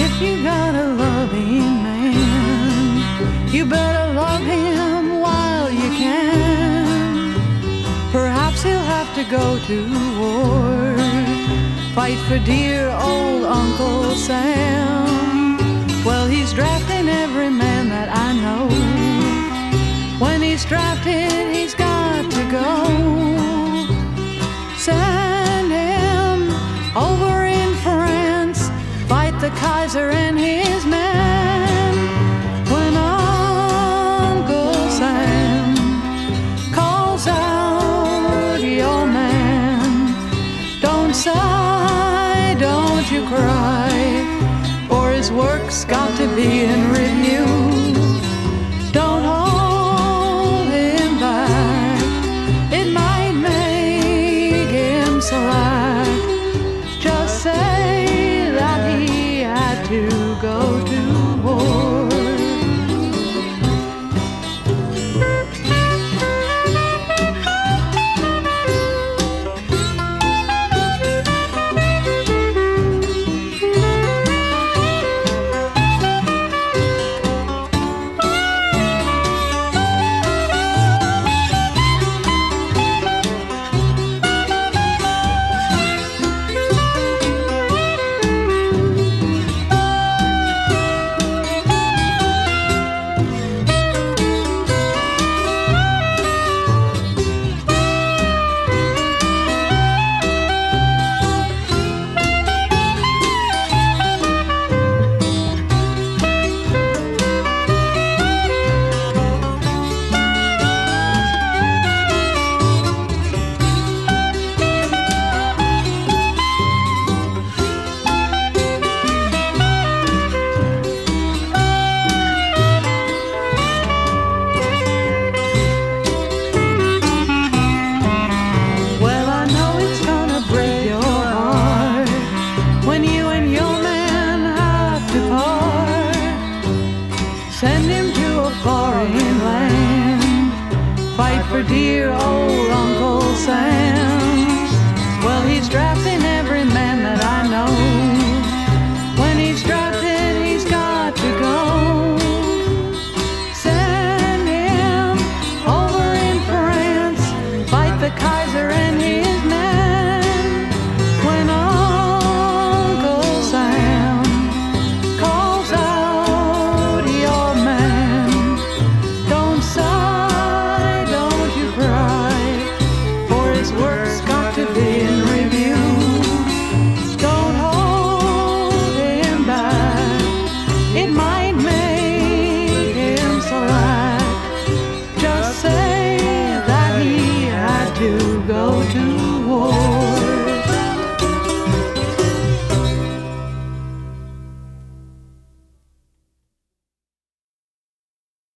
If you got a loving man, you better love him while you can. Perhaps he'll have to go to war, fight for dear old Uncle Sam. Well, he's drafting every man that I know. When he's drafted, sigh, don't you cry, for his work's got to be in review. Send him to a foreign land, fight for dear old Uncle Sam. Well, he's drafting every man that I know. When he's drafted, he's got to go. Send him over in France, fight the 真我。